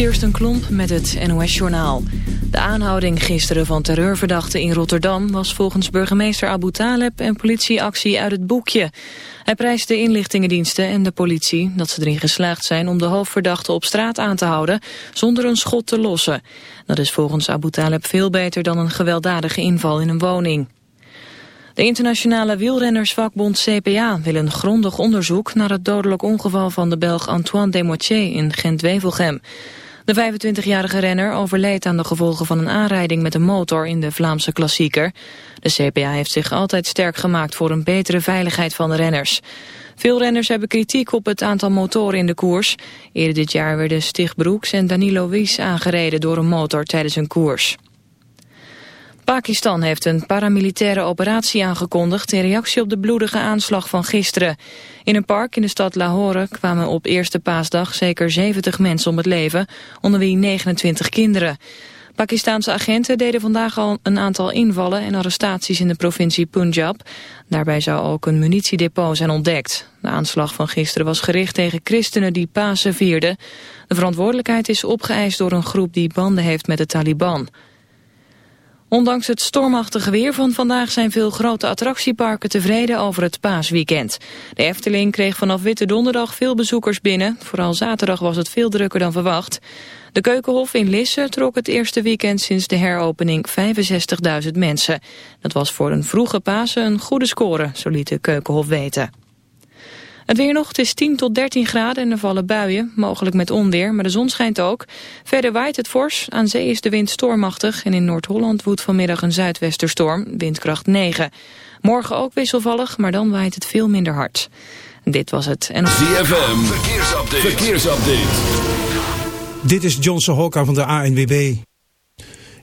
Kirsten Klomp met het NOS-journaal. De aanhouding gisteren van terreurverdachten in Rotterdam... was volgens burgemeester Abu Taleb een politieactie uit het boekje. Hij prijst de inlichtingendiensten en de politie... dat ze erin geslaagd zijn om de hoofdverdachten op straat aan te houden... zonder een schot te lossen. Dat is volgens Abu Taleb veel beter dan een gewelddadige inval in een woning. De internationale wielrennersvakbond CPA wil een grondig onderzoek naar het dodelijk ongeval van de Belg Antoine Desmotiers in Gent-Wevelgem. De 25-jarige renner overleed aan de gevolgen van een aanrijding met een motor in de Vlaamse klassieker. De CPA heeft zich altijd sterk gemaakt voor een betere veiligheid van de renners. Veel renners hebben kritiek op het aantal motoren in de koers. Eerder dit jaar werden Stig Broeks en Danilo Wies aangereden door een motor tijdens een koers. Pakistan heeft een paramilitaire operatie aangekondigd in reactie op de bloedige aanslag van gisteren. In een park in de stad Lahore kwamen op eerste paasdag zeker 70 mensen om het leven, onder wie 29 kinderen. Pakistanse agenten deden vandaag al een aantal invallen en arrestaties in de provincie Punjab. Daarbij zou ook een munitiedepot zijn ontdekt. De aanslag van gisteren was gericht tegen christenen die Pasen vierden. De verantwoordelijkheid is opgeëist door een groep die banden heeft met de Taliban. Ondanks het stormachtige weer van vandaag zijn veel grote attractieparken tevreden over het paasweekend. De Efteling kreeg vanaf Witte Donderdag veel bezoekers binnen. Vooral zaterdag was het veel drukker dan verwacht. De Keukenhof in Lisse trok het eerste weekend sinds de heropening 65.000 mensen. Dat was voor een vroege Pasen een goede score, zo liet de Keukenhof weten. Het weer nog, het is 10 tot 13 graden en er vallen buien, mogelijk met onweer, maar de zon schijnt ook. Verder waait het fors, aan zee is de wind stormachtig en in Noord-Holland woedt vanmiddag een zuidwesterstorm, windkracht 9. Morgen ook wisselvallig, maar dan waait het veel minder hard. Dit was het. En... ZFM, verkeersupdate. verkeersupdate. Dit is Johnson Hokka van de ANWB.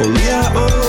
Oh yeah, oh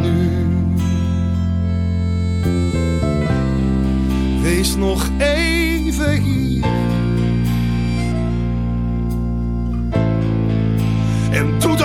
nu. Wees nog even hier. En doe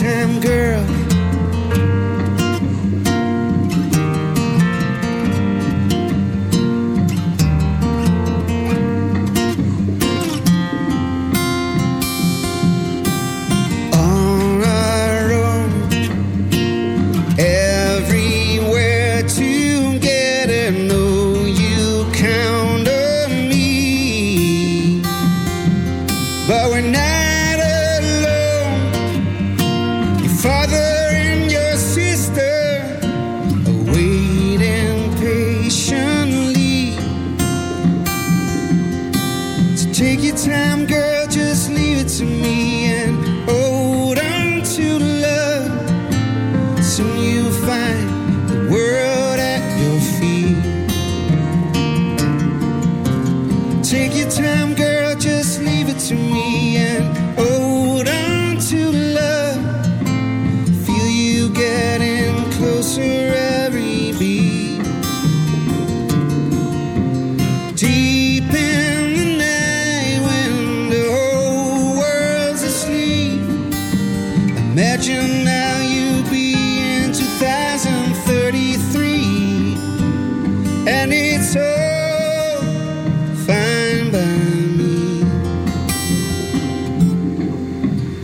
time, girl.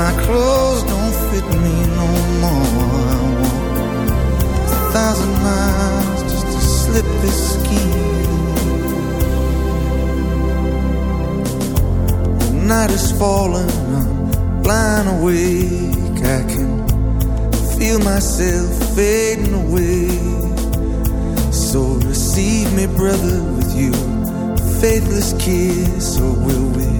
my clothes don't fit me no more. I a thousand miles just to slip this skin. The night is falling, I'm blind awake. I can feel myself fading away. So receive me, brother, with you, faithless kiss, or will we?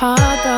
他的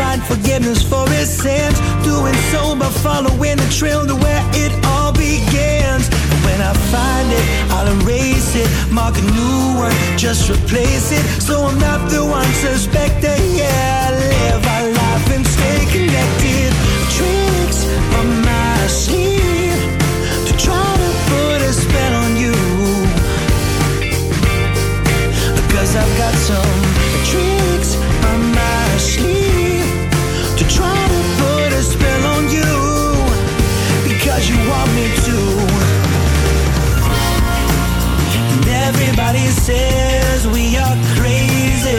Find forgiveness for his sins. Doing so by following the trail to where it all begins. And when I find it, I'll erase it, mark a new one, just replace it. So I'm not the one suspected. Yeah, live our life and stay connected. Tricks on my sleeve to try to put a spell on you. Cause I've got some everybody says we are crazy.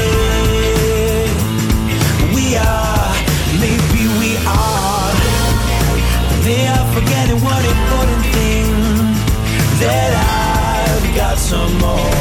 We are, maybe we are. They are forgetting one important thing that I've got some more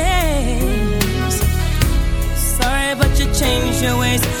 To change your ways.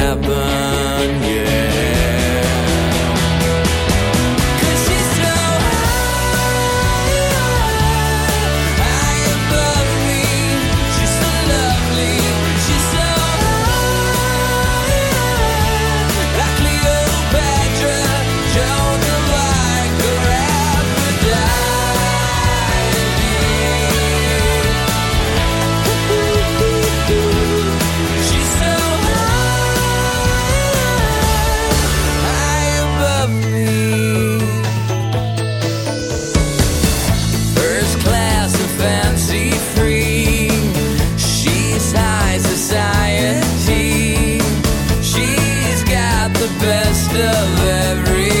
of every